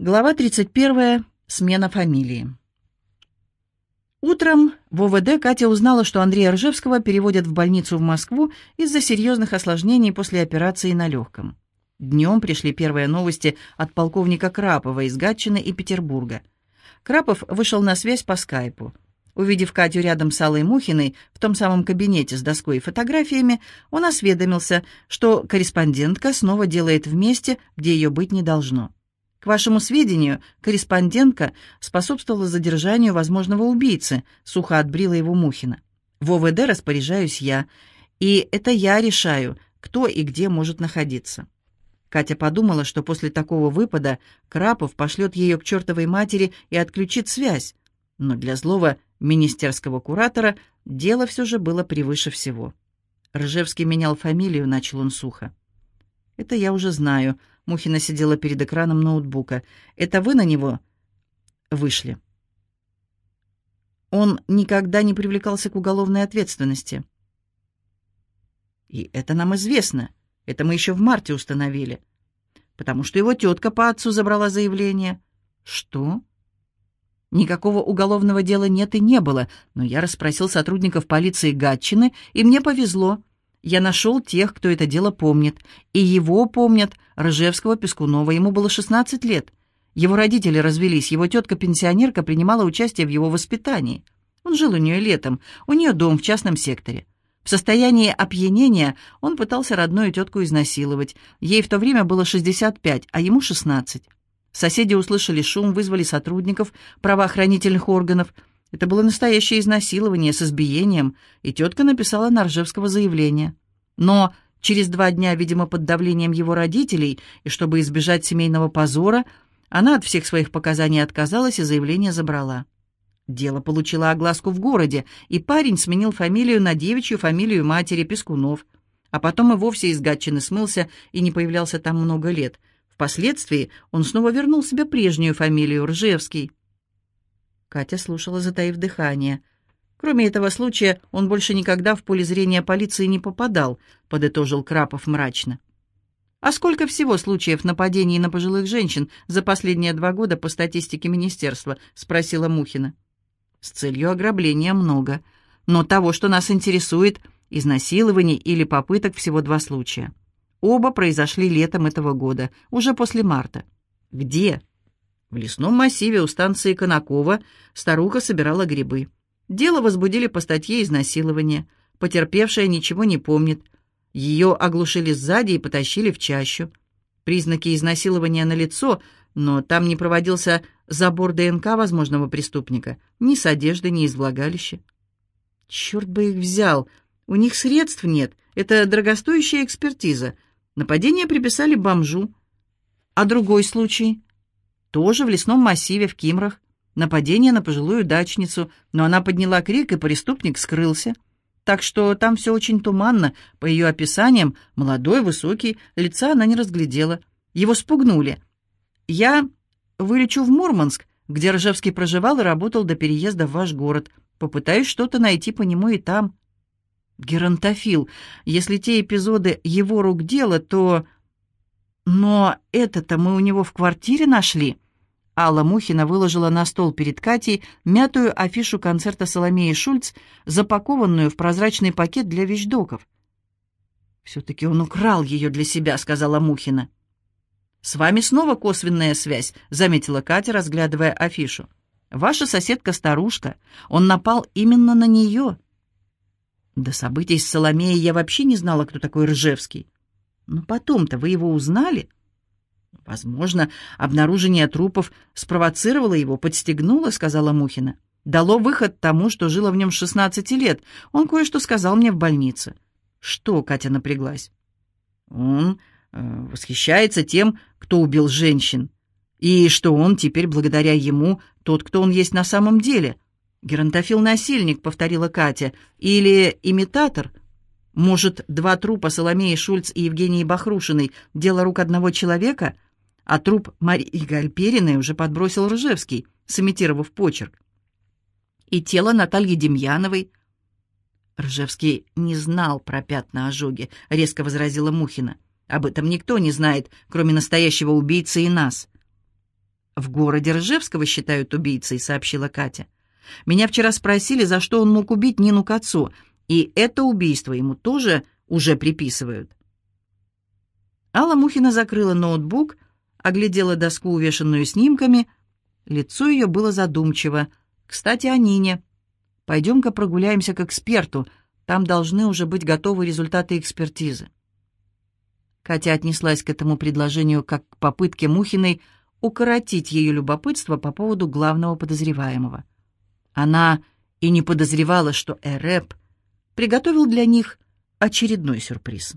Глава 31. Смена фамилии. Утром в ОВД Катя узнала, что Андрея Ржевского переводят в больницу в Москву из-за серьезных осложнений после операции на легком. Днем пришли первые новости от полковника Крапова из Гатчины и Петербурга. Крапов вышел на связь по скайпу. Увидев Катю рядом с Аллой Мухиной в том самом кабинете с доской и фотографиями, он осведомился, что корреспондентка снова делает вместе, где ее быть не должно. К вашему сведению, корреспондентка способствовала задержанию возможного убийцы, сухо отбрила его Мухина. В ОВД распоряжаюсь я, и это я решаю, кто и где может находиться. Катя подумала, что после такого выпада Крапов пошлет ее к чертовой матери и отключит связь, но для злого министерского куратора дело все же было превыше всего. Ржевский менял фамилию, начал он сухо. «Это я уже знаю», Мухина сидела перед экраном ноутбука. «Это вы на него?» «Вышли». Он никогда не привлекался к уголовной ответственности. И это нам известно. Это мы еще в марте установили. Потому что его тетка по отцу забрала заявление. Что? Никакого уголовного дела нет и не было, но я расспросил сотрудников полиции Гатчины, и мне повезло. Я нашел тех, кто это дело помнит. И его помнят, Рыжевского Пескунова. Ему было 16 лет. Его родители развелись, его тетка-пенсионерка принимала участие в его воспитании. Он жил у нее летом, у нее дом в частном секторе. В состоянии опьянения он пытался родную тетку изнасиловать. Ей в то время было 65, а ему 16. Соседи услышали шум, вызвали сотрудников правоохранительных органов – это было настоящее изнасилование с избиением, и тетка написала на Ржевского заявление. Но через два дня, видимо, под давлением его родителей, и чтобы избежать семейного позора, она от всех своих показаний отказалась и заявление забрала. Дело получило огласку в городе, и парень сменил фамилию на девичью фамилию матери Пескунов, а потом и вовсе из Гатчины смылся и не появлялся там много лет. Впоследствии он снова вернул себе прежнюю фамилию Ржевский. Катя слушала, затаив дыхание. Кроме этого случая, он больше никогда в поле зрения полиции не попадал, подытожил Крапов мрачно. А сколько всего случаев нападений на пожилых женщин за последние два года по статистике министерства, спросила Мухина. С целью ограбления много, но того, что нас интересует, изнасилований или попыток всего два случая. Оба произошли летом этого года, уже после марта. Где? В лесном массиве у станции Конакова старуха собирала грибы. Дело возбудили по статье изнасилования. Потерпевшая ничего не помнит. Ее оглушили сзади и потащили в чащу. Признаки изнасилования налицо, но там не проводился забор ДНК возможного преступника, ни с одежды, ни из влагалища. Черт бы их взял! У них средств нет. Это дорогостоящая экспертиза. Нападение приписали бомжу. А другой случай? Тоже в лесном массиве в Кимрах. Нападение на пожилую дачницу, но она подняла крик, и преступник скрылся. Так что там все очень туманно. По ее описаниям, молодой, высокий, лица она не разглядела. Его спугнули. Я вылечу в Мурманск, где Ржевский проживал и работал до переезда в ваш город. Попытаюсь что-то найти по нему и там. Геронтофил. Если те эпизоды его рук дело, то... Но это-то мы у него в квартире нашли. Алла Мухина выложила на стол перед Катей мятую афишу концерта Соломеи Шульц, запакованную в прозрачный пакет для вещдоков. «Все-таки он украл ее для себя», — сказала Мухина. «С вами снова косвенная связь», — заметила Катя, разглядывая афишу. «Ваша соседка-старушка. Он напал именно на нее». До событий с Соломеей я вообще не знала, кто такой Ржевский. Но потом-то вы его узнали?» Возможно, обнаружение трупов спровоцировало его, подстегнуло, сказала Мухина. Дало выход тому, что жило в нем с 16 лет. Он кое-что сказал мне в больнице. Что, Катя напряглась? Он э, восхищается тем, кто убил женщин. И что он теперь, благодаря ему, тот, кто он есть на самом деле. Геронтофил-насильник, повторила Катя. Или имитатор. Может, два трупа Соломеи Шульц и Евгении Бахрушиной — дело рук одного человека? а труп Марии Гальпериной уже подбросил Ржевский, сымитировав почерк. И тело Натальи Демьяновой. Ржевский не знал про пятна ожоги, резко возразила Мухина. Об этом никто не знает, кроме настоящего убийцы и нас. «В городе Ржевского считают убийцей», — сообщила Катя. «Меня вчера спросили, за что он мог убить Нину к отцу, и это убийство ему тоже уже приписывают». Алла Мухина закрыла ноутбук, оглядела доску, увешанную снимками. Лицо ее было задумчиво. «Кстати, о Нине. Пойдем-ка прогуляемся к эксперту. Там должны уже быть готовы результаты экспертизы». Катя отнеслась к этому предложению как к попытке Мухиной укоротить ее любопытство по поводу главного подозреваемого. Она и не подозревала, что Эрэп приготовил для них очередной сюрприз.